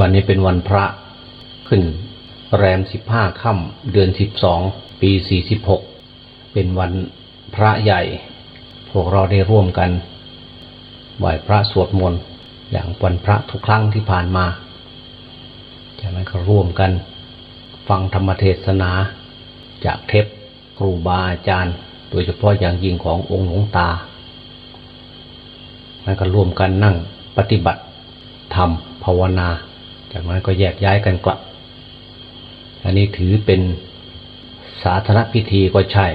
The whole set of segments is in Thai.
วันนี้เป็นวันพระขึ้น แรมสิบห้าค่ำเดือนสิบสองปีสี่สิบหกเป็นวันพระใหญ่ พวกเราได้ร่วมกันไหว้พระสวดมนต์อย่างวันพระทุกครั้งที่ผ่านมา จากนั้นก็ร่วมกัน ฟังธรรมเทศนา จากเทปครูบาอาจารย์ โดยเฉพาะอย่างยิ่งขององค์หลวงตาแล้วก็ร่วมกันนั่งปฏิบัติธรรมภาวนา จากนั้นก็แยกย้ายกันกลับ อันนี้ถือเป็นสาธารณพิธีก็ใช่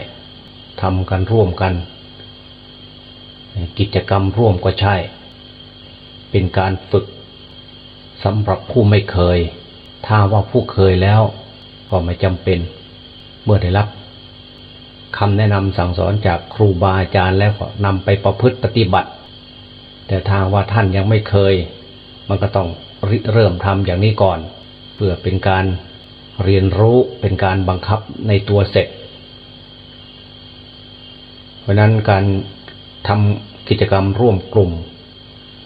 ทำกันร่วมกัน กิจกรรมร่วมก็ใช่ เป็นการฝึกสำหรับผู้ไม่เคย ถ้าว่าผู้เคยแล้วก็ไม่จำเป็น เมื่อได้รับคำแนะนำสั่งสอนจากครูบาอาจารย์แล้วก็นำไปประพฤติปฏิบัติ แต่ทางว่าท่านยังไม่เคย มันก็ต้อง เริ่มทำอย่างนี้ก่อน เพื่อเป็นการเรียนรู้เป็นการบังคับในตัวเสร็จ เพราะนั้นการทำกิจกรรมร่วมกลุ่ม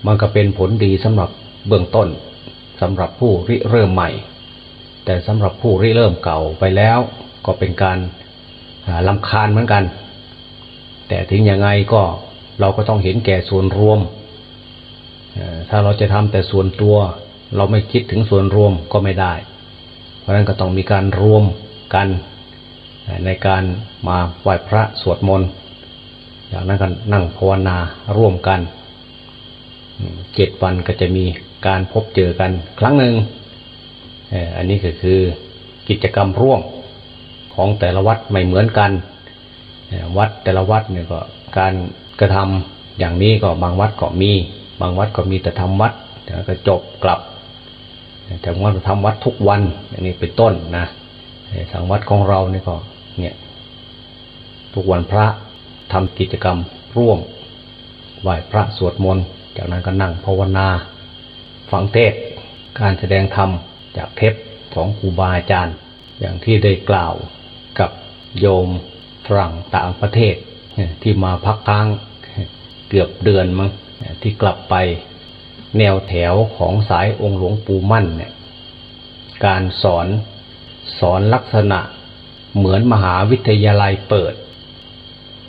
มันก็เป็นผลดีสำหรับเบื้องต้นสำหรับผู้ริเริ่มใหม่ แต่สำหรับผู้ริเริ่มเก่าไปแล้วก็เป็นการลำคาญเหมือนกัน แต่ถึงยังไงก็เราก็ต้องเห็นแก่ส่วนรวม ถ้าเราจะทำแต่ส่วนตัว เราไม่คิดถึงส่วนรวมก็ไม่ได้ เพราะนั้นก็ต้องมีการรวมกันในการมาไหว้พระสวดมนต์อย่างนั้นกันนั่งภาวนาร่วมกันเจ็ดวันก็จะมีการพบเจอกันครั้งหนึ่งอันนี้ก็คือกิจกรรมร่วมของแต่ละวัดไม่เหมือนกัน วัดแต่ละวัดเนี่ยก็การกระทำอย่างนี้ก็บางวัดก็มี บางวัดก็มีแต่ทำวัดแล้วก็จบกลับ แต่ว่าทำวัดทุกวันอย่างนี้เป็นต้นนะสังวัดของเราเนี่ยก็เนี่ยทุกวันพระทำกิจกรรมร่วมไหว้พระสวดมนต์จากนั้นก็นั่งภาวนา ฟังเทศการแสดงธรรมจากเทปของครูบาอาจารย์ อย่างที่ได้กล่าวกับโยมฝรั่งต่างประเทศที่มาพักค้างเกือบเดือนมั้งที่กลับไป แนวแถวของสายองค์หลวงปู่มั่นเนี่ยการสอนสอนลักษณะเหมือนมหาวิทยาลัยเปิด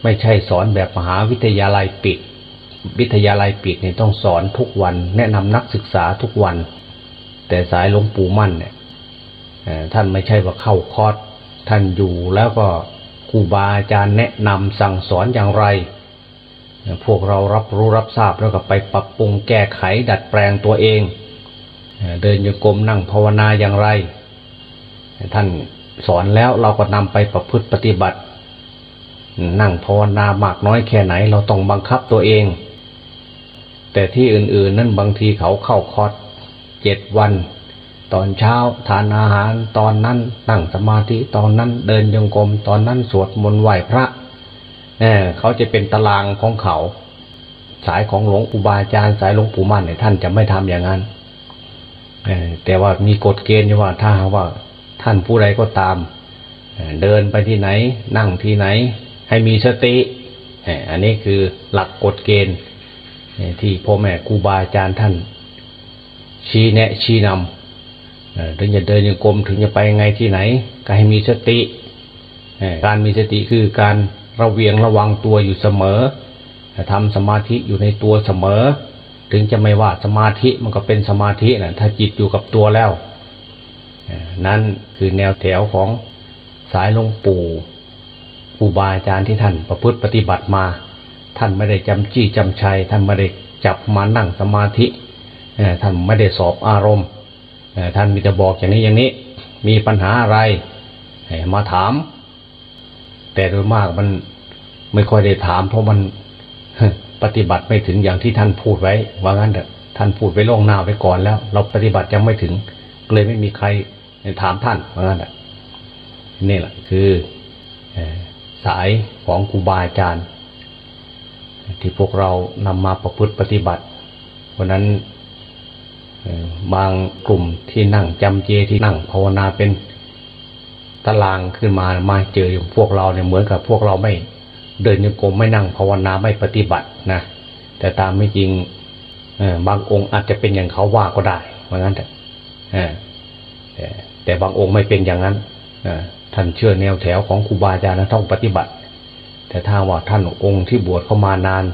ไม่ใช่สอนแบบมหาวิทยาลัยปิด วิทยาลัยปิดเนี่ยต้องสอนทุกวัน แนะนำนักศึกษาทุกวัน แต่สายหลวงปู่มั่นเนี่ยท่านไม่ใช่ว่าเข้าคอร์สท่านอยู่แล้วก็ครูบาอาจารย์แนะนำสั่งสอนอย่างไร พวกเรารับรู้รับทราบแล้วก็ไปปรับปรุงแก้ไขดัดแปลงตัวเอง เดินโยกรมนั่งภาวนาอย่างไร ท่านสอนแล้วเราก็นำไปประพฤติปฏิบัติ นั่งภาวนามากน้อยแค่ไหนเราต้องบังคับตัวเอง แต่ที่อื่นๆ นั้นบางทีเขาเข้าคอร์สเจ็ดวัน ตอนเช้าทานอาหารตอนนั้นนั่งสมาธิตอนนั้นเดินโยกรมตอนนั้นสวดมนต์ไหว้พระ เเขาจะเป็นตารางของเขา สายของหลวงปู่บาอาจารย์ สายหลวงปู่มั่นเนี่ยท่านจะไม่ทำอย่างนั้นแต่ว่ามีกฎเกณฑ์ว่าถ้าว่าท่านผู้ใดก็ตาม เดินไปที่ไหน นั่งที่ไหน ให้มีสติอันนี้คือหลักกฎเกณฑ์ที่พ่อแม่ครูบาอาจารย์ท่าน ชี้แนะชี้นำถึงจะเดินยังกลมถึงจะไปยังไงที่ไหน ก็ให้มีสติ การมีสติคือการ ระเวียงระวังตัวอยู่เสมอทำสมาธิอยู่ในตัวเสมอ ถึงจะไม่ว่าสมาธิมันก็เป็นสมาธินะถ้าจิตอยู่กับตัวแล้ว นั่นคือแนวแถวของสายหลวงปู่ปู่บาอาจารย์ที่ท่านประพฤติปฏิบัติมา ท่านไม่ได้จำจี้จำชัย ท่านไม่ได้จับมานั่งสมาธิท่านไม่ได้สอบอารมณ์ท่านมีแต่บอกอย่างนี้อย่างนี้ มีปัญหาอะไรมาถาม แต่โดยมากมันไม่ค่อยได้ถาม เพราะมันปฏิบัติไม่ถึงอย่างที่ท่านพูดไว้ ว่างั้นเถอะท่านพูดไว้ล่วงหน้าไว้ก่อนแล้ว เราปฏิบัติยังไม่ถึง เลยไม่มีใครถามท่านว่างั้นเถอะนี่แหละคือสายของครูบาอาจารย์ ที่พวกเรานำมาประพฤติปฏิบัติเพราะนั้นบางกลุ่มที่นั่งจำเจที่นั่งภาวนาเป็น ตารางขึ้นมามาเจอพวกเราเนี่ยเหมือนกับพวกเราไม่เดินโยกมไม่นั่งภาวนาไม่ปฏิบัตินะแต่ตามไม่จริงบางองค์อาจจะเป็นอย่างเขาว่าก็ได้เพราะงั้นแต่แต่บางองค์ไม่เป็นอย่างนั้นท่านเชื่อแนวแถวของครูบาอาจารย์ต้องปฏิบัติ แต่ถ้าว่าท่านองค์ที่บวชเข้ามานาน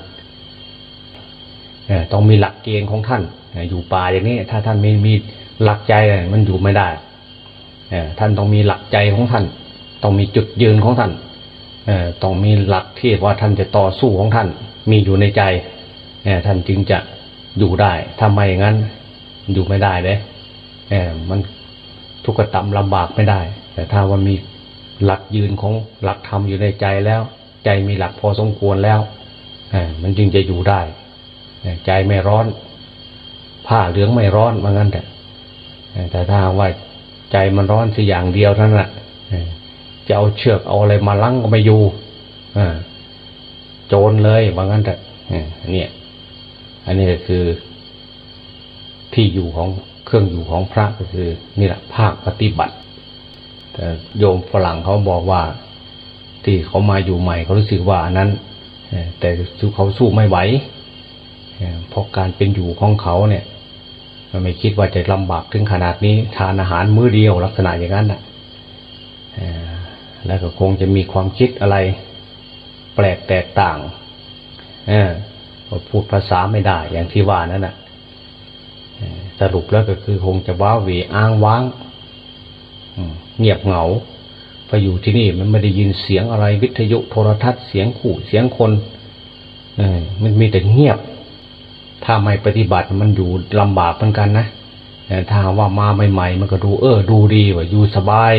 ต้องมีหลักเกณฑ์ของท่านอยู่ป่าอย่างนี้ ถ้าท่านไม่มีหลักใจมันอยู่ไม่ได้ ท่านต้องมีหลักใจของท่าน ต้องมีจุดยืนของท่านต้องมีหลักที่ว่าท่านจะต่อสู้ของท่าน มีอยู่ในใจท่านจึงจะอยู่ได้ถ้าไมอย่างนั้นอยู่ไม่ได้เลยมันทุกข์ต่ำลำบากไม่ได้ แต่ถ้าว่ามีหลักยืนของหลักธรรมอยู่ในใจแล้ว ใจมีหลักพอสมควรแล้วมันจึงจะอยู่ได้ ใจไม่ร้อน ผ้าเหลืองไม่ร้อนว่างั้นแต่แต่ถ้าว่า ใจมันร้อนสิอย่างเดียวเท่านั้นแหละจะเอาเชือกเอาอะไรมาลังก็ไม่อยู่โจรเลยว่างั้นแต่เนี่ย อันนี้ก็คือ ที่อยู่ของเครื่องอยู่ของพระก็คือ นี่แหละภาคปฏิบัติ แต่โยมฝรั่งเขาบอกว่า ที่เขามาอยู่ใหม่เขารู้สึกว่านั้นแต่เขาสู้ไม่ไหวเพราะการเป็นอยู่ของเขาเนี่ย ไม่คิดว่าจะลำบากถึงขนาดนี้ ทานอาหารมื้อเดียวลักษณะอย่างนั้นนะแล้วก็คงจะมีความคิดอะไร แปลกแตกต่างพูดภาษาไม่ได้ อย่างที่ว่านั่นนะสรุปแล้วก็คือคงจะว้าวีอ้างว้างเงียบเหงาไปอยู่ที่นี่มันไม่ได้ยินเสียงอะไรวิทยุโทรทัศน์เสียงขู่เสียงคนมันมีแต่เงียบ ถ้าไม่ปฏิบัติมันอยู่ลำบากเหมือนกันนะถ้าว่ามาใหม่ๆมันก็ดูเออ ดูดีว่าอยู่สบาย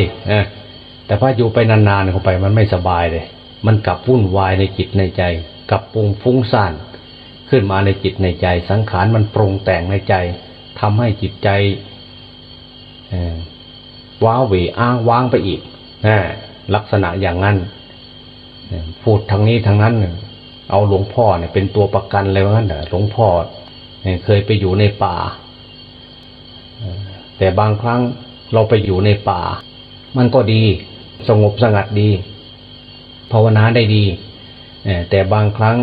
แต่พออยู่ไปนานๆเข้าไปมันไม่สบายเลย มันกลับวุ่นวายในจิตในใจกลับปรุงฟุ้งซ่านขึ้นมาในจิตในใจ สังขารมันปรุงแต่งในใจทำให้จิตใจว้าเหวอ้างว้างไปอีกลักษณะอย่างนั้นพูดทางนี้ทางนั้น เอาหลวงพ่อเนี่ยเป็นตัวประกันเลยว่างั้นหลวงพ่อเคยไปอยู่ในป่า แต่บางครั้งเราไปอยู่ในป่า มันก็ดีสงบสงัดดี ภาวนาได้ดีแต่บางครั้ง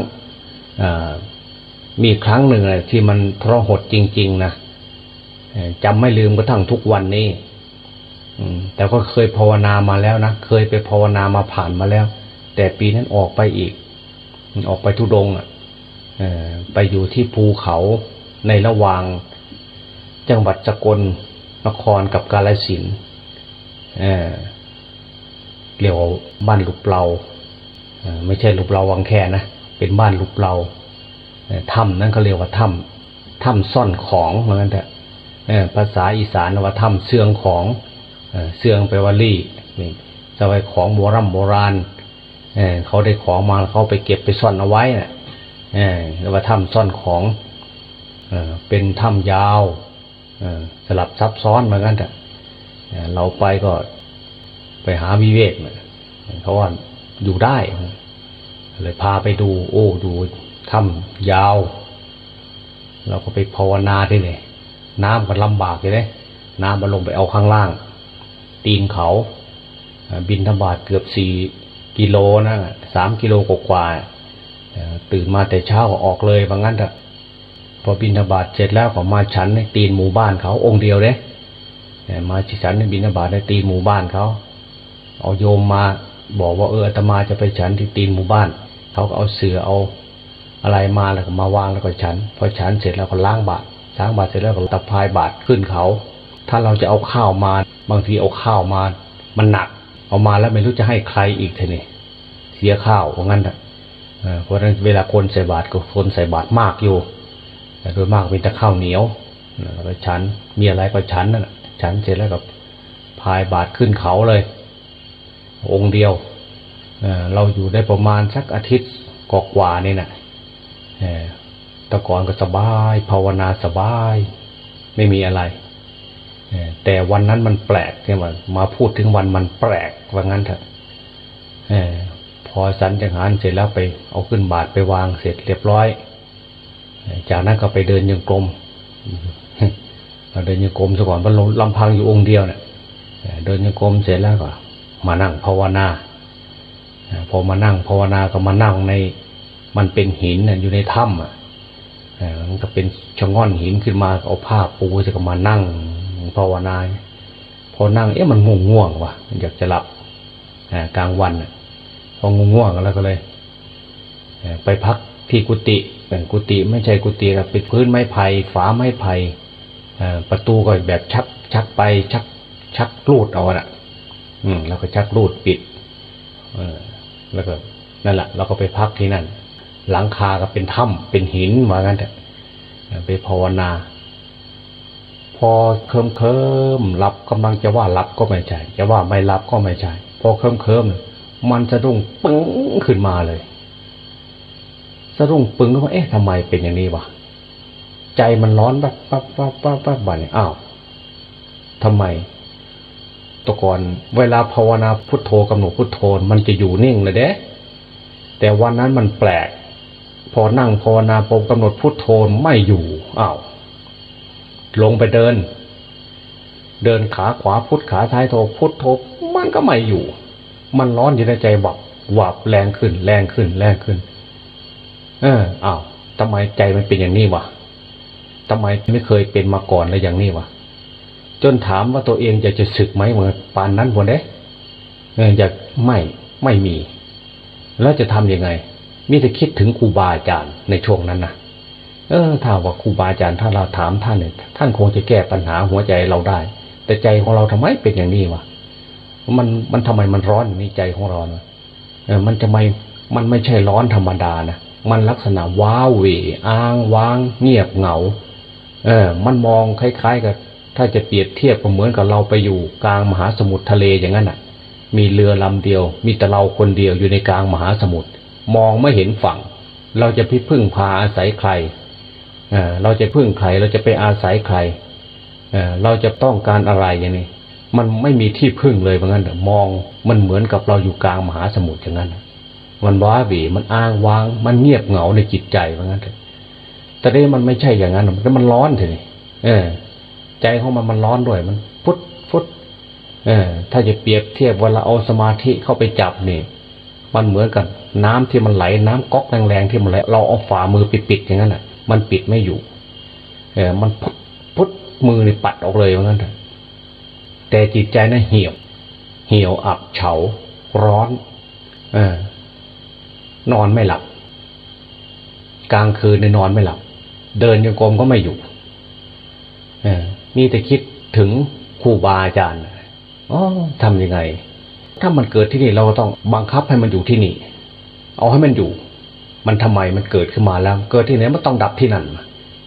มีครั้งหนึ่งที่มันทรหดจริง ๆนะจำไม่ลืมกระทั่งทุกวันนี้แต่ก็เคยภาวนามาแล้วนะ เคยไปภาวนามาผ่านมาแล้ว แต่ปีนั้นออกไปอีก ออกไปทุดงอะไปอยู่ที่ภูเขาในระหว่างจังหวัดสกลนครกับกาลสินเเรียกว่าบ้านลุกเปลาไม่ใช่ลุกเปลาวังแค่นะเป็นบ้านลุกเปลาถ้ำนั้นเขาเรียกว่าถ้ำถ้ำซ่อนของเหมือนกันแต่ภาษาอีสานว่าถ้ำเสื่องของเสื่องไปว่าลี่สมัยของโบรโบราณ เขาได้ของมาเขาไปเก็บไปซ่อนเอาไว้นะ่ะเรียกว่าถ้ำซ่อนของเป็นถ้ำยาวสลับซับซ้อนเหมือนกันแต่เราไปก็ไปหาวิเวกเขาว่าอยู่ได้ เลยพาไปดู โอ้ดูถ้ำยาว เราก็ไปภาวนาได้เลยน้ำก็ลำบากเลยน้ำมันลงไปเอาข้างล่าง ตีนเขา บินธบาตเกือบสี่ กิโลนะสามกิโลกว่าตื่นมาแต่เช้าก็ออกเลยว่างั้นอะพอบินธบาตเสร็จแล้วก็มาฉันในตีนหมู่บ้านเขาองค์เดียวเลยมาฉันในบินธบาตในตีนหมู่บ้านเขาเอาโยมมาบอกว่าเอออาตมาจะไปฉันที่ตีนหมู่บ้านเขาก็เอาเสือเอาอะไรมาแล้วก็มาวางแล้วก็ฉัน พอฉันเสร็จแล้วก็ล้างบาตรล้างบาตรเสร็จแล้วก็ตะพายบาตรขึ้นเขา ถ้าเราจะเอาข้าวมา บางทีเอาข้าวมา มันหนัก เอามาแล้วไม่รู้จะให้ใครอีกทีนี่เสียข้าวเพราะงั้นเพราะฉะนั้นเวลาคนใส่บาตรก็คนใส่บาตรมากอยู่ แต่โดยมากเป็นแต่ข้าวเหนียวแล้วฉันมีอะไรก็ฉันนั่นฉันเสร็จแล้วก็พายบาตรขึ้นเขาเลย องค์เดียวเราอยู่ได้ประมาณสักอาทิตย์กกว่านี่นะแต่ก่อนก็สบาย ภาวนาสบาย ไม่มีอะไร แต่วันนั้นมันแปลกใช่ไหมมาพูดถึงวันมันแปลกว่างั้นเถอะพอสันจังหารเสร็จแล้วไปเอาขึ้นบาทไปวางเสร็จเรียบร้อย จากนั้นก็ไปเดินยังกลมเดินยังกลมซะก่อนมันลำพังอยู่องค์เดียวเนี่ยเดินยังกลมเสร็จแล้วก็ มานั่งภาวนาพอมานั่งภาวนาก็มานั่งใน มันเป็นหินอยู่ในถ้ำอะมันก็เป็นชะง่อนหินขึ้นมาเอาผ้าปูจะก็มานั่ง ภาวนาพอนั่งเอ๊ะมันง่วงง่วงว่ะอยากจะหลับกลางวันพอง่วงง่วงแล้วก็เลยไปพักที่กุฏิเป็นกุฏิไม่ใช่กุฏิแต่เป็นพื้นไม้ไผ่ฝาไม้ไผ่ประตูก็แบบชักชักไปชักชักรูดเอาอะอืมแล้วก็ชักรูดปิดเออแล้วก็นั่นแหละเราก็ไปพักที่นั่น หลังคาก็เป็นถ้ำเป็นหินมากันแต่ไปภาวนา พอเคิมเคิมหลับกำลังจะว่าหลับก็ไม่ใช่จะว่าไม่หลับก็ไม่ใช่พอเคิมเคิมมันจะรุ่งปึ้งขึ้นมาเลยสะดุ้งปึ้งก็ว่าเอ๊ะทำไมเป็นอย่างนี้วะใจมันร้อนปั๊บปั๊บปั๊บปั๊บปั๊บบันอ้าวทำไมตะกอนเวลาภาวนาพุทโธกำหนดพุทโธมันจะอยู่นิ่งเลยเด้ แต่วันนั้นมันแปลก พอนั่งภาวนาปมกำหนดพุทโธไม่อยู่อ้าว ลงไปเดิน เดินขาขวาพุทขาซ้ายโธพุทโธมันก็ไม่อยู่ มันร้อนอยู่ในใจวับวับแรงขึ้น แรงขึ้น แรงขึ้น เอออ้าวทำไมใจมันเป็นอย่างนี้วะทำไมไม่เคยเป็นมาก่อนเลยอย่างนี้วะจนถามว่าตัวเองอยากจะศึกไหมเหมือนปานนั้นหมดเด้เอออยากไม่ไม่มี แล้วจะทำยังไงมีแต่คิดถึงครูบาอาจารย์ในช่วงนั้นนะ เออถ้าว่าครูบาอาจารย์ถ้าเราถามท่านเนี่ยท่านคงจะแก้ปัญหาหัวใจเราได้ แต่ใจของเราทำไมเป็นอย่างนี้วะมันมันทำไมมันร้อนในใจของเราเออมันจะไม่มันไม่ใช่ร้อนธรรมดานะมันลักษณะว้าเหวอ้างว้าง เงียบเหงา เออ มันมองคล้ายๆกับถ้าจะเปรียบเทียบก็เหมือนกับเราไปอยู่กลางมหาสมุทรทะเลอย่างนั้นอะ มีเรือลำเดียว มีแต่เราคนเดียวอยู่ในกลางมหาสมุทรมองไม่เห็นฝั่ง เราจะพิพึ่งพาอาศัยใคร เราจะพึ่งใครเราจะไปอาศัยใครเราจะต้องการอะไรอย่างนี้มันไม่มีที่พึ่งเลยเพราะงั้นมองมันเหมือนกับเราอยู่กลางมหาสมุทรอย่างนั้นมันว้าหวีมันอ้างว้าง มันเงียบเหงาในจิตใจว่างั้นแต่นี้มันไม่ใช่อย่างนั้นมันมันร้อนถอะเออ ใจของมันมันร้อนด้วยมันฟุดฟุดเออ ถ้าจะเปรียบเทียบเวลาเอาสมาธิเข้าไปจับนี่มันเหมือนกับน้ำที่มันไหลน้ำก๊อกแรงๆที่มันไหลเราเอาฝ่ามือปิดๆอย่างนั้นอะ มันปิดไม่อยู่ เออมันพุดพุดมือนี่ปัดออกเลยว่างั้นเถอะแต่จิตใจน่ะเหี่ยว เหี่ยวอับเฉา ร้อน เออนอนไม่หลับ กลางคืนในนอนไม่หลับ เดินยังกรมก็ไม่อยู่นี่แต่คิดถึงครูบาอาจารย์อ๋อทำยังไง ถ้ามันเกิดที่นี่เราต้องบังคับให้มันอยู่ที่นี่ เอาให้มันอยู่ มันทำไมมันเกิดขึ้นมาแล้ว เกิดที่ไหนมันต้องดับที่นั่น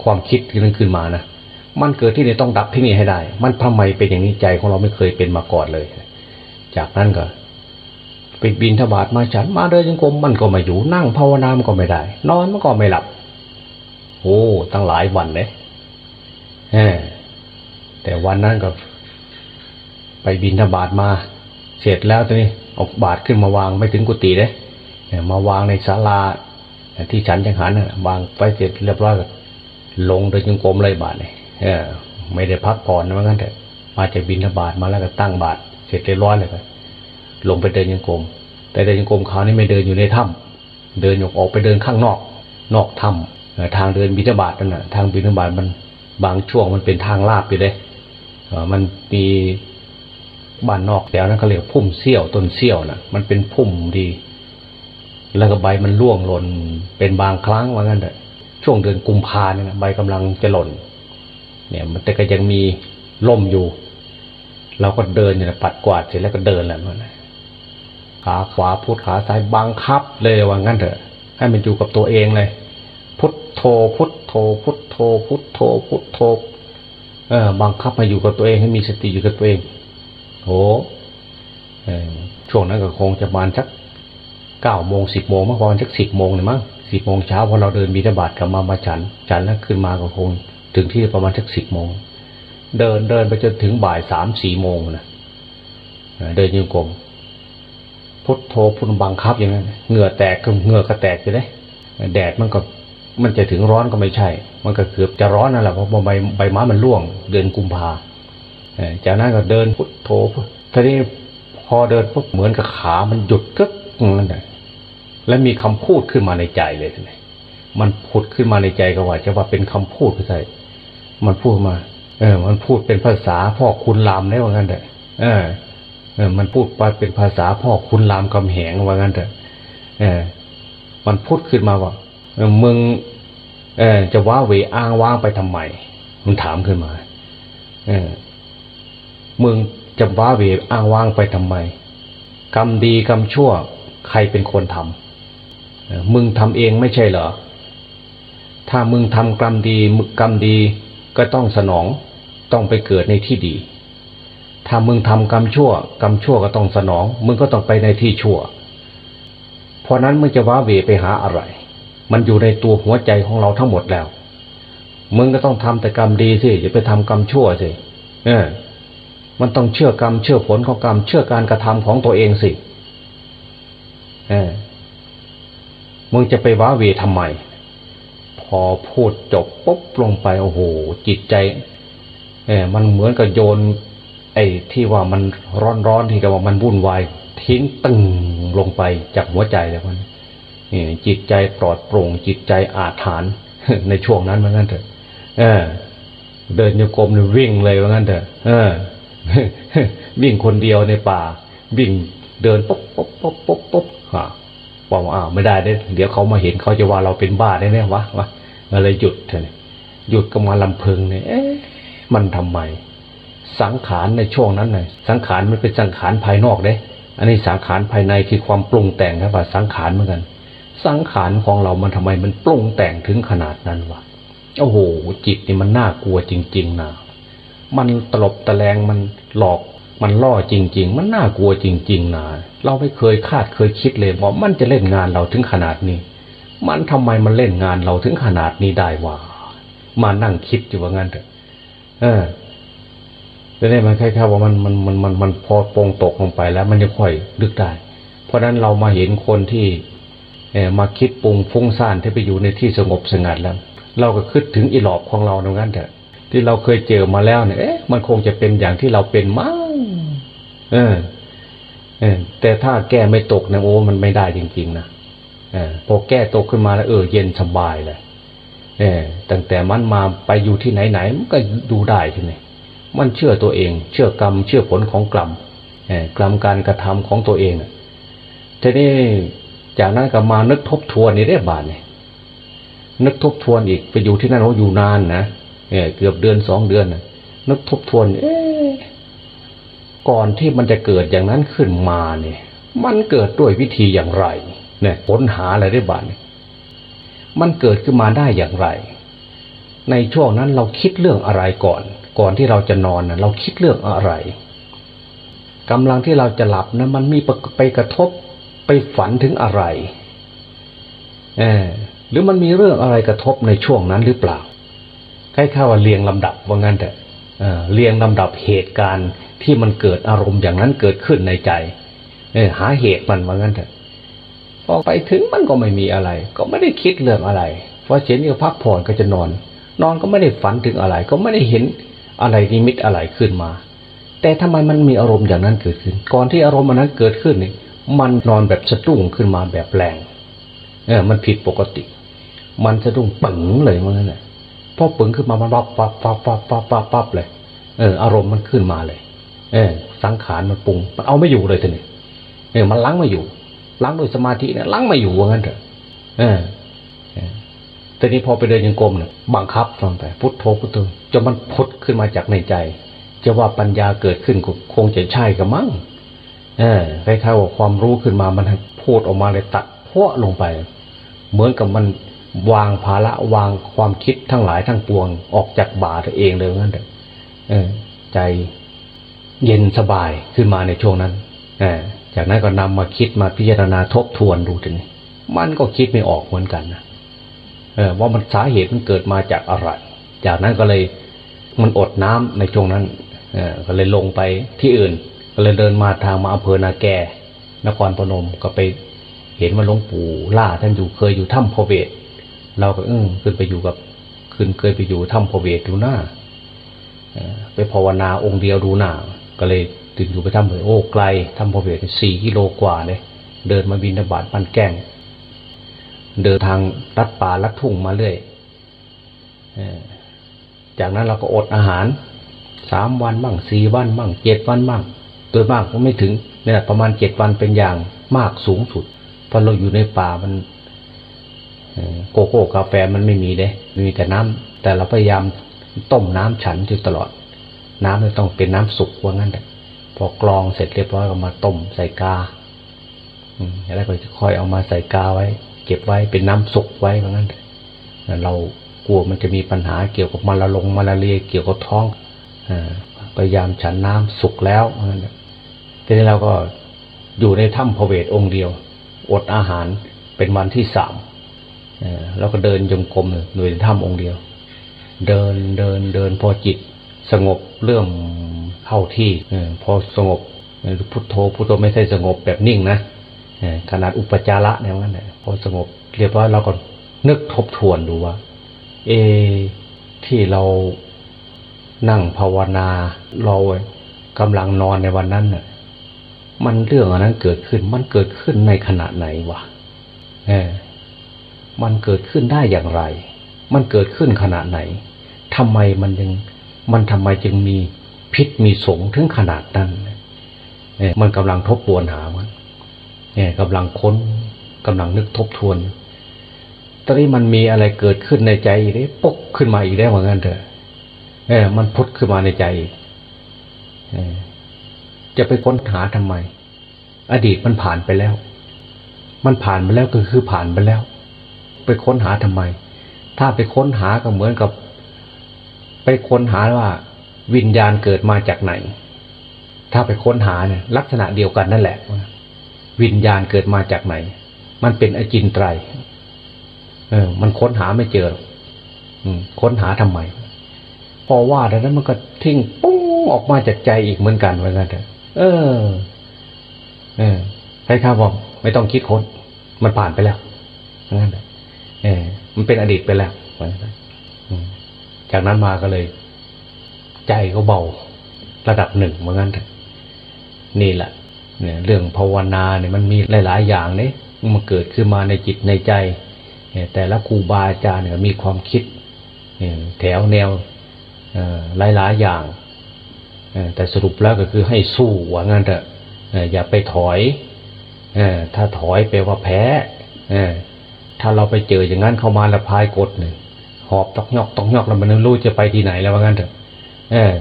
ความคิดที่นั่นขึ้นมานะมันเกิดที่นี่ต้องดับที่นี่ให้ได้ มันทำไมเป็นอย่างนี้ใจของเราไม่เคยเป็นมาก่อนเลย จากนั้นก็ไปบินทบาทมาฉันมาเดินยังกรมมันก็ไม่อยู่นั่งภาวนามันก็ไม่ได้ นอนมันก็ไม่หลับโอ้ตั้งหลายวันเลยแต่วันนั้นก็ ไปบินทบาทมา เสร็จแล้วตอนนี้ออกบาทขึ้นมาวางไม่ถึงกุฏิเลยมาวางในศาลา ที่ฉันจังหันวางไปเสร็จเรียบร้อยก็ลงเดินยังกรมเลยบาทเลยไม่ได้พักผ่อนนะว่างั้นแต่มาจากบินทบาทมาแล้วก็ตั้งบาทเสร็จเรียบร้อยเลยก็ลงไปเดินยังกรมแต่เดินยังกรมเขานี่ไม่เดินอยู่ในถ้ำเดินออกไปเดินข้างนอก นอกถ้ำทางเดินบิณฑบาตนั่นแหะทางบิณฑบาตมันบางช่วงมันเป็นทางลาบอยู่เลยมันมีบ้านนอกแถวนั้นเขาเรียกพุ่มเสี้ยวต้นเสี้ยวนะมันเป็นพุ่มดี แล้วก็ใบมันร่วงหล่นเป็นบางครั้งว่างั้นเถอะช่วงเดือนกุมภาเนี่ยใบกำลังจะหล่น เนี่ยมันแต่ก็ยังมีล่มอยู่ เราก็เดินเนี่ยปัดกวาดเสร็จแล้วก็เดินแหละมันขาขวาพุทขาซ้ายบังคับเลยว่างั้นเถอะ ให้มันอยู่กับตัวเองเลย พุทโธพุทโธพุทโธพุทโธพุทโธเออบังคับมาอยู่กับตัวเองให้มีสติอยู่กับตัวเองโหช่วงนั้นก็คงจะประมาณสัก เก้าโมงสิบโมงมั้งประมาณสักสิบโมงเลยมั้งสิบโมงเช้าพอเราเดินบิณฑบาตกลับมามาฉัน ฉันแล้วขึ้นมาก็คงถึงที่ประมาณสักสิบโมง เดินเดินไปจนถึงบ่ายสามสี่โมงนะเดินยังกลมพุทโธพุทบังคับอย่างนั้นเหงื่อแตกก็เหงื่อก็แตกอยู่เลยแดดมันก็มันจะถึงร้อนก็ไม่ใช่ มันก็เกือบจะร้อนนั่นแหละเพราะใบใบไม้มันร่วง เดินกุมภาจากนั้นก็เดินพุทโธทีนี้พอเดินปุ๊บเหมือนกับขามันหยุดกึกนั่นแหละ แล้วมีคำพูดขึ้นมาในใจเลยทีนี้มันผุดขึ้นมาในใจก็ว่าจะว่าเป็นคำพูดก็ใช่มันพูดมา เออ มันพูดเป็นภาษาพ่อคุณรามได้ว่างั้นเถอะเออ เออ มันพูดไปเป็นภาษาพ่อคุณรามคำแหงว่างั้นเถอะเออ มันพูดขึ้นมาว่าเออมึง เออ จะว้าเวอ้างว้างไปทำไมมันถามขึ้นมา เออ มึงจะว้าเวอ้างว้างไปทำไม กรรมดีกรรมชั่ว ใครเป็นคนทำ มึงทำเองไม่ใช่เหรอ ถ้ามึงทำกรรมดีกกรรมดีก็ต้องสนองต้องไปเกิดในที่ดี ถ้ามึงทำกรรมชั่ว กรรมชั่วก็ต้องสนอง มึงก็ต้องไปในที่ชั่ว เพราะนั้นมึงจะว้าเวไปหาอะไร มันอยู่ในตัวหัวใจของเราทั้งหมดแล้ว มึงก็ต้องทำแต่กรรมดีสิอย่าไปทำกรรมชั่วสิเออมันต้องเชื่อกรรมเชื่อผลของกรรมเชื่อการกระทำของตัวเองสิเออ มึงจะไปว้าเวทำไม พอพูดจบปุ๊บลงไปโอ้โห จิตใจเออมันเหมือนกับโยน ไอ้ที่ว่ามันร้อนๆที่กับว่ามันวุ่นวายทิ้งตึงลงไปจากหัวใจแล้วมันจิตใจปลอดโปร่ง จิตใจอาถรรพ์ในช่วงนั้นเหมือนกันเถอะเออ เดินโยกมเลยวิ่งเลยว่างั้นเถอะเออ วิ่งคนเดียวในป่า วิ่งเดินปุ๊บปุ๊บปุ๊บปุ๊บปุ๊บฮะ บอกว่าอ้าวไม่ได้เด้เดี๋ยวเขามาเห็นเขาจะว่าเราเป็นบ้าแน่ๆวะวะอะไรหยุดเถอะหยุดก็มาลำพึงเนี่ยเอ๊ะมันทำไม สังขารในช่วงนั้นไงสังขารมันเป็นสังขารภายนอกเด้ อันนี้สังขารภายในคือความปรุงแต่งครับว่าสังขารเหมือนกัน สังขารของเรามันทำไมมันปรุงแต่งถึงขนาดนั้นวะโอ้โหจิตนี่มันน่ากลัวจริง ๆนะมันตลบตะแลงมันหลอก มันล่อจริง ๆ มันน่ากลัวจริง ๆนะเราไม่เคยคาดเคยคิดเลยว่ามันจะเล่นงานเราถึงขนาดนี้ มันทำไมมันเล่นงานเราถึงขนาดนี้ได้วะมานั่งคิดอยู่ว่างั้นเถอะ เออจะได้มันแค่ๆว่ามันมันมันมันมันพอปงตกลงไปแล้ว มันจะค่อยลึกได้ เพราะนั้นเรามาเห็นคนที่เออมาคิดปรุงฟุ้งซ่านที่ไปอยู่ในที่สงบสงัดแล้ว เราก็คิดถึงอีหลอบของเราตรงนั้นเถอะ ที่เราเคยเจอมาแล้วเนี่ยเอ๊ะมันคงจะเป็นอย่างที่เราเป็นมั้ง เออเออแต่ถ้าแก้ไม่ตกนะโอ้มันไม่ได้จริงๆนะเออพอแก้ตกขึ้นมาแล้วเออเย็นสบายเลยเออตั้งแต่มันมาไปอยู่ที่ไหนๆมันก็ดูได้ทีนี้มันเชื่อตัวเอง เชื่อกรรม เชื่อผลของกรรมเออกรรมการกระทำของตัวเองทีนี้จากนั้นก็มานึกทบทวนในเรื่องบาทเนี่ยนึกทบทวนอีกไปอยู่ที่นั่นโอ้อยู่นานนะเออเกือบเดือนสองเดือนนึกทบทวน เอ๊ ก่อนที่มันจะเกิดอย่างนั้นขึ้นมาเนี่ย มันเกิดด้วยวิธีอย่างไรเนี่ยค้นหาอะไรได้บ้างมันเกิดขึ้นมาได้อย่างไร ในช่วงนั้นเราคิดเรื่องอะไรก่อน ก่อนที่เราจะนอนนะเราคิดเรื่องอะไรกำลังที่เราจะหลับนะมันมีไปกระทบไปฝันถึงอะไรเออหรือมันมีเรื่องอะไรกระทบในช่วงนั้นหรือเปล่าใคล้ายๆว่าเรียงลำดับว่างั้นแต่เรียงลำดับเหตุการณ์ ที่มันเกิดอารมณ์อย่างนั้นเกิดขึ้นในใจเอหาเหตุมันว่างั้นเถอะพอไปถึงมันก็ไม่มีอะไร ก็ไม่ได้คิดเรื่องอะไรพอเช้นก็พักผ่อนก็จะนอน นอนก็ไม่ได้ฝันถึงอะไร ก็ไม่ได้เห็นอะไรนิมิตอะไรขึ้นมา แต่ทำไมมันมีอารมณ์อย่างนั้นเกิดขึ้น ก่อนที่อารมณ์มันนั้นเกิดขึ้นนี่มันนอนแบบสะดุ้งขึ้นมาแบบแรงเออมันผิดปกติ มันสะดุ้งปึ๋งเลยมันนั่นแหละพอปึงขึ้นมามันวับวับวับวับวับวับวับเลยเอออารมณ์มันขึ้นมาเลย เออสังขารมันปรุง มันเอาไม่อยู่เลยทีนี้เออมันล้างไม่อยู่ล้างด้วยสมาธิเนี่ยล้างไม่อยู่ว่างั้นเถอะเออทีนี้พอไปเดินยังกรมเนี่ยบังคับฟังไปพุทโธพุทโธจนมันพุทขึ้นมาจากในใจ จะว่าปัญญาเกิดขึ้นคงจะใช่กับมั้งเออคล้ายๆว่าความรู้ขึ้นมามันพูดออกมาเลยตัดพวลงไป เหมือนกับมันวางภาระวางความคิดทั้งหลายทั้งปวงออกจากบาตัวเองเลยนั่นเออใจ เย็นสบายขึ้นมาในช่วงนั้นเอจากนั้นก็นำมาคิดมาพิจารณาทบทวนดูทีนี้มันก็คิดไม่ออกเหมือนกันนะเอว่ามันสาเหตุมันเกิดมาจากอะไร จากนั้นก็เลยมันอดน้ำในช่วงนั้นเอก็เลยลงไปที่อื่น ก็เลยเดินมาทางมาอำเภอนาแก นครพนมก็ไปเห็นว่าหลวงปู่ล่าท่านอยู่เคยอยู่ถ้ำพเวทเราก็เออขึ้นไปอยู่กับขึ้นเคยไปอยู่ถ้ำพระเวทดูหน้าไปภาวนาองค์เดียวดูหน้า ก็เลยตื่นอยู่ไปทำเลยโอ้ไกลทำพระเวทสี่กิโลกว่าเลยเดินมาบินบาตมันแก้ง เดินทางลัดป่าลัดทุ่งมาเรื่อยจากนั้นเราก็อดอาหารสามวันบ้างสี่วันบ้างเจ็ดวันบ้างโดยมากก็ไม่ถึงเนี่ยประมาณเจ็ดวันเป็นอย่างมากสูงสุดเพราะเราอยู่ในป่ามันโกโก้กาแฟมันไม่มีเด้มีแต่น้ำแต่เราพยายามต้มน้ำฉันอยู่ตลอด น้ำจะต้องเป็นน้ำสุกว่างั้นแหละพอกรองเสร็จเรียบร้อยก็มาต้มใส่กาอืมแล้วก็จะค่อยเอามาใส่กาไว้ เก็บไว้เป็นน้ำสุกไว้ว่างั้นเถอะเรากลัวมันจะมีปัญหาเกี่ยวกับมาลาลงมาลาเรียเกี่ยวกับท้องอพยายามฉันน้ำสุกแล้วว่างั้นทีนี้เราก็อยู่ในถ้ำพระเวทองค์เดียว อดอาหารเป็นวันที่สามอ่อแล้วก็เดินจงกรมอยู่ในถ้ำองค์เดียว เดินเดินเดินพอจิตสงบ เริ่มเข้าที่พอสงบพุทโธพุทโธไม่ใช่สงบแบบนิ่งนะขนาดอุปจาระเนี่ยว่างั้นพอสงบเรียบร้อยเราก็นึกทบทวนดูว่า เอ ที่เรานั่งภาวนาเรากำลังนอนในวันนั้นน่ะมันเรื่องอันนั้นเกิดขึ้น มันเกิดขึ้นในขณะไหนวะเออมันเกิดขึ้นได้อย่างไร มันเกิดขึ้นขณะไหนทำไมมันยัง มันทำไมจึงมีพิษมีสงถึงขนาดนั้นเออมันกำลังทบทวนหามันเนี่ยกำลังค้นกำลังนึกทบทวนตอนนี้มันมีอะไรเกิดขึ้นในใจอีกได้ปกขึ้นมาอีกได้เหมือนกันเถอะเออมันพุทขึ้นมาในใจอีกจะไปค้นหาทำไม อดีตมันผ่านไปแล้ว มันผ่านไปแล้วก็คือผ่านไปแล้ว ไปค้นหาทำไม ถ้าไปค้นหาก็เหมือนกับ ไปค้นหาว่า วิญญาณเกิดมาจากไหน ถ้าไปค้นหาเนี่ยลักษณะเดียวกันนั่นแหละ วิญญาณเกิดมาจากไหน มันเป็นอจินไตรเออ มันค้นหาไม่เจออืมค้นหาทำไม พอว่าแล้วนั้นมันก็ทิ้งปุ้งออกมาจากใจอีกเหมือนกันว่างั้นเถอะเออ เออใครข้าบอกไม่ต้องคิดค้น มันผ่านไปแล้วว่างั้นเออมันเป็นอดีตไปแล้วว่างั้นเถอะอืม จากนั้นมาก็เลย ใจก็เบาระดับหนึ่งเหมือนกันนี่แหละเนี่ยเรื่องภาวนาเนี่ยมันมีหลาย ๆ อย่างเนี่ยมันเกิดขึ้นมาในจิตในใจเนี่ยแต่ละครูบาอาจารย์เนี่ยมีความคิดเนี่ยแถวแนวอ่อหลาย ๆ อย่างแต่สรุปแล้วก็คือให้สู้ว่างั้นเถอะอย่าไปถอยอถ้าถอยแปลว่าแพ้ถ้าเราไปเจออย่างนั้นเข้ามาละพายกดหนึ่ง อบตอกยอกตอกยอกแล้วมันไม่รู้จะไปที่ไหนแล้วว่างั้นเถอะเออ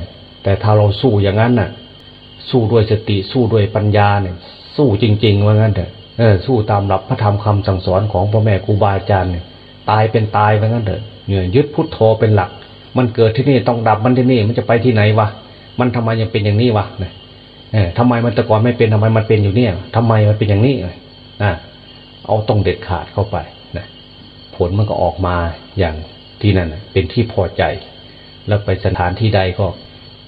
แต่ถ้าเราสู้อย่างนั้นน่ะ สู้ด้วยสติสู้ด้วยปัญญาเนี่ยสู้จริง ๆ ว่างั้นเถอะเออสู้ตามหลักพระธรรมคำสั่งสอนของพ่อแม่ครูบาอาจารย์เนี่ยตายเป็นตายว่างั้นเถอะเนี่ยยึดพุทโธเป็นหลัก มันเกิดที่นี่ต้องดับมันที่นี่มันจะไปที่ไหนวะมันทำไมยังเป็นอย่างนี้วะเนี่ยเออทำไมมันแต่ก่อนไม่เป็นทำไมมันเป็นอยู่เนี่ยทำไมมันเป็นอย่างนี้อะเอาตรงเด็ดขาดเข้าไปนะผลมันก็ออกมาอย่าง ที่นั่นเป็นที่พอใจ แล้วไปสถานที่ใดก็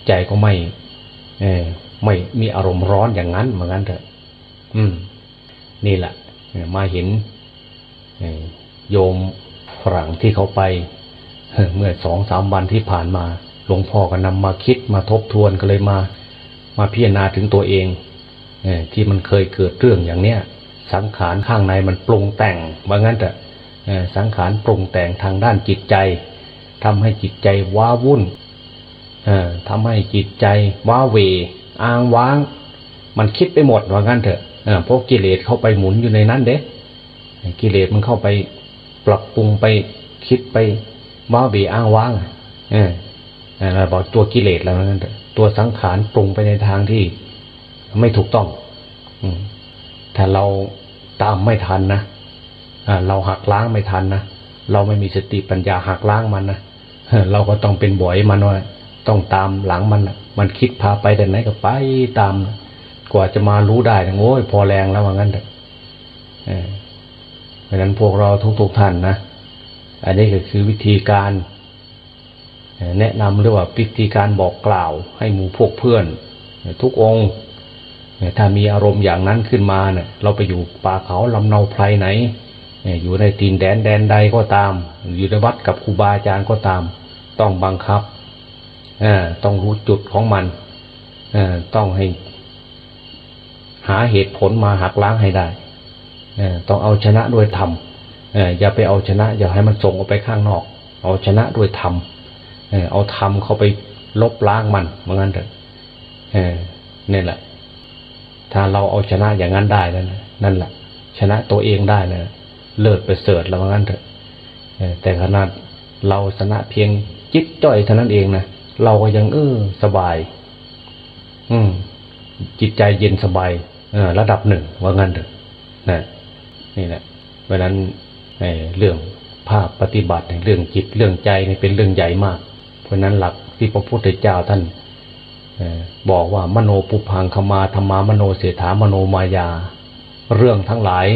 ใจก็ไม่เอไม่มีอารมณ์ร้อนอย่างนั้นเหมือนกันเถอะ อืม นี่แหละมาเห็นโยมฝรั่งที่เขาไปเมื่อสองสามวันที่ผ่านมาหลวงพ่อก็นำมาคิดมาทบทวนก็เลยมา มาพิจารณาถึงตัวเองที่มันเคยเกิดเรื่องอย่างเนี้ยสังขารข้างในมันปรุงแต่งว่างั้นเถอะ สังขารปรุงแต่งทางด้านจิตใจทำให้จิตใจว้าวุ่นทำให้จิตใจว้าเวอ้างว้าง มันคิดไปหมดว่างั้นเถอะเพราะกิเลสเข้าไปหมุนอยู่ในนั้นเด้กิเลสมันเข้าไปปรับปรุงไปคิดไปว้าเวอ้างว้างเออเออเราบอกตัวกิเลสแล้วนั่นเถอะตัวสังขารปรุงไปในทางที่ไม่ถูกต้องถ้าเราตามไม่ทันนะ เราหักล้างไม่ทันนะเราไม่มีสติปัญญาหักล้างมันนะเราก็ต้องเป็นบ่อยมันว่าต้องตามหลังมันมันคิดพาไปแต่ไหนก็ไปตาม กว่าจะมารู้ได้นะโอ้ยพอแรงแล้วว่างั้นเถอะเออเพราะฉะนั้นพวกเราทุกๆท่านนะอันนี้ก็คือวิธีการ แนะนำหรือว่าวิธีการบอกกล่าว ให้หมู่พวกเพื่อน ทุกองค์ถ้ามีอารมณ์อย่างนั้นขึ้นมาเนี่ยเราไปอยู่ป่าเขาลำเนาไพรไหน อยู่ในตีนแดนแดนใดก็ตาม อยู่ในวัดกับครูบาอาจารย์ก็ตาม ต้องบังคับต้องรู้จุดของมันต้องให้ หาเหตุผลมาหักล้างให้ได้ต้องเอาชนะด้วยธรรมอย่าไปเอาชนะ อย่าให้มันส่งออกไปข้างนอก เอาชนะด้วยธรรมเอาธรรมเข้าไปลบล้างมันเหมือนกันเถอะเนี่แหละ ถ้าเราเอาชนะอย่างนั้นได้แล้วนะนั่นแหละ ชนะตัวเองได้แล้ว เลิศไปเสริฐแล้วเหมือนกันเถอะแต่ขนาดเราชนะเพียงจิตจ้อยเท่านั้นเองนะเราก็ยังเออสบาย อืม จิตใจเย็นสบายเออระดับหนึ่งว่างั้นเถอะนะนี่แหละเพราะนั้นเเรื่องภาคปฏิบัติเรื่องจิตเรื่องใจนี่เป็นเรื่องใหญ่มาก เพราะนั้นหลักที่พระพุทธเจ้าท่านอบอกว่ามโนปุพังคมาธรรมามโนเสถามโนมายา เรื่องทั้งหลาย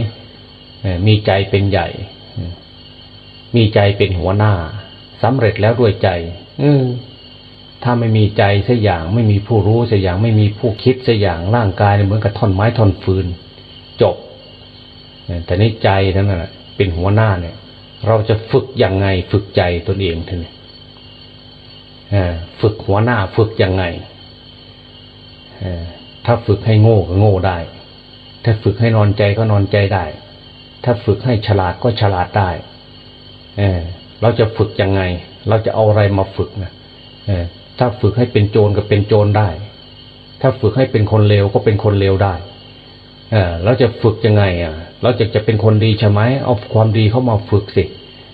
มีใจเป็นใหญ่ มีใจเป็นหัวหน้าสำเร็จแล้วด้วยใจถ้าไม่มีใจสักอย่าง ไม่มีผู้รู้สักอย่าง ไม่มีผู้คิดสักอย่างร่างกายเหมือนกับท่อนไม้ท่อนฟืน จบแต่ในใจนั่นแหละเป็นหัวหน้าเนี่ย เราจะฝึกยังไง ฝึกใจตนเองท่านเนี่ยเอ่อฝึกหัวหน้าฝึกยังไงถ้าฝึกให้โง่ก็โง่ได้ ถ้าฝึกให้นอนใจก็นอนใจได้ ถ้าฝึกให้ฉลาดก็ฉลาดได้เออเราจะฝึกยังไง เราจะเอาอะไรมาฝึกนะเออถ้าฝึกให้เป็นโจรก็เป็นโจรได้ ถ้าฝึกให้เป็นคนเลวก็เป็นคนเลวได้เออเราจะฝึกยังไงอะ เราจะจะเป็นคนดีใช่ไหมเอาความดีเข้ามาฝึกสิ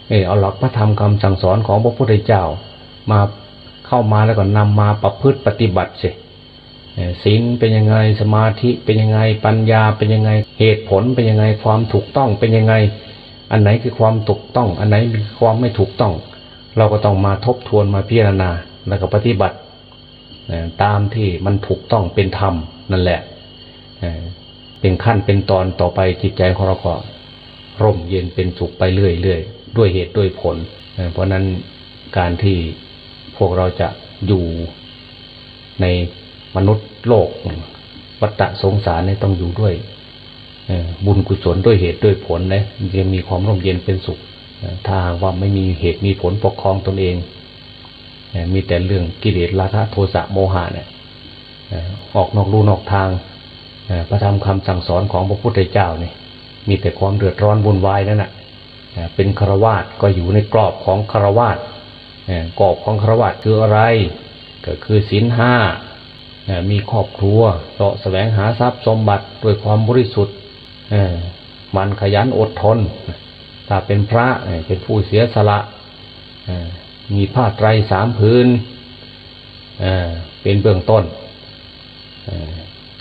เออเอาหลักพระธรรมคำสั่งสอนของพระพุทธเจ้า มาเข้ามาแล้วก็นำมาประพฤติปฏิบัติสิเออ ศีลเป็นยังไงสมาธิเป็นยังไงปัญญาเป็นยังไงเหตุผลเป็นยังไงความถูกต้องเป็นยังไง อันไหนคือความถูกต้อง อันไหนคือความไม่ถูกต้อง เราก็ต้องมาทบทวนมาพิจารณาแล้วก็ปฏิบัติตามที่มันถูกต้องเป็นธรรมนั่นแหละเป็นขั้นเป็นตอนต่อไปจิตใจของเราก็ร่มเย็นเป็นสุขไปเรื่อยๆด้วยเหตุด้วยผล เพราะนั้นการที่พวกเราจะอยู่ใน มนุษย์โลก วัฏสงสารเนี่ยต้องอยู่ด้วยบุญกุศลด้วยเหตุด้วยผลนะมันจะมีความร่มเย็นเป็นสุข ถ้าว่าไม่มีเหตุมีผลปกครองตนเอง มีแต่เรื่องกิเลสราคะโทสะโมหะเนี่ยออกนอกลู่นอกทางพระธรรมคำสั่งสอนของพระพุทธเจ้าเนี่ยมีแต่ความเดือดร้อนวุ่นวายนั่นแหละเป็นคารวาสก็อยู่ในกรอบของคารวาสกรอบของคารวาสคืออะไร ก็คือศีลห้า มีครอบครัวเสาะแสวงหาทรัพย์สมบัติด้วยความบริสุทธิ์มันขยันอดทนถ้าเป็นพระเป็นผู้เสียสละมีผ้าไตรสามพื้นเป็นเบื้องต้น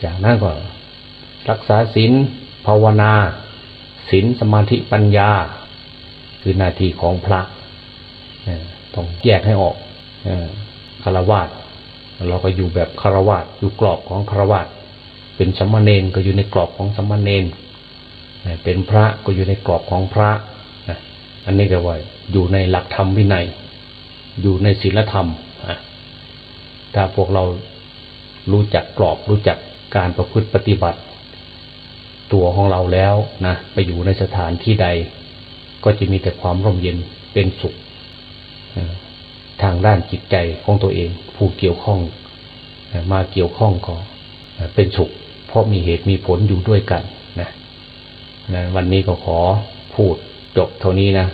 จากนั้นก็รักษาศีลภาวนาศีลสมาธิปัญญา คือหน้าที่ของพระต้องแยกให้ออกคารวาส เราก็อยู่แบบคารวาสอยู่กรอบของคารวาสเป็นสมณเณรก็อยู่ในกรอบของสมณเณรเป็นพระก็อยู่ในกรอบของพระอันนี้ก็ว่าอยู่ในหลักธรรมวินัย อยู่ในศีลธรรมถ้าพวกเรารู้จักกรอบรู้จักการประพฤติปฏิบัติ ตัวของเราแล้วนะไปอยู่ในสถานที่ใด ก็จะมีแต่ความร่มเย็นเป็นสุข ทางด้านจิตใจของตัวเอง ผู้เกี่ยวข้อง มาเกี่ยวข้องก็เอ่อเป็นสุข เพราะมีเหตุมีผลอยู่ด้วยกันนะนะวันนี้ก็ขอพูดจบเท่านี้นะ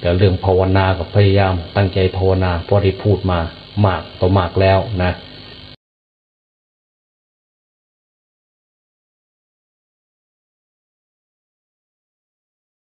แต่เรื่องภาวนากับพยายามตั้งใจภาวนาเพราะได้พูดมามากต่อมากแล้วนะ